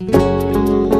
you.